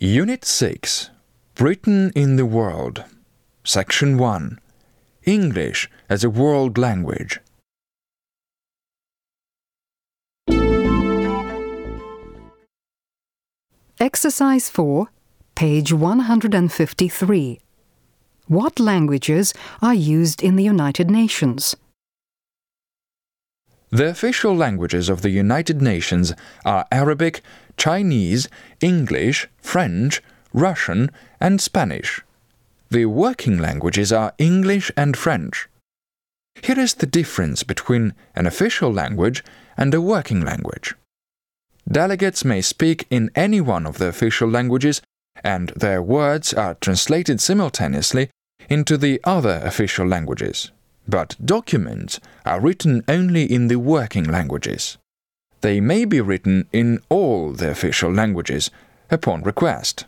Unit 6 Britain in the World Section 1 English as a World Language Exercise 4, page 153. What languages are used in the United Nations? The official languages of the United Nations are Arabic, Chinese, English, French, Russian, and Spanish. The working languages are English and French. Here is the difference between an official language and a working language. Delegates may speak in any one of the official languages, and their words are translated simultaneously into the other official languages. But documents are written only in the working languages. They may be written in all the official languages upon request.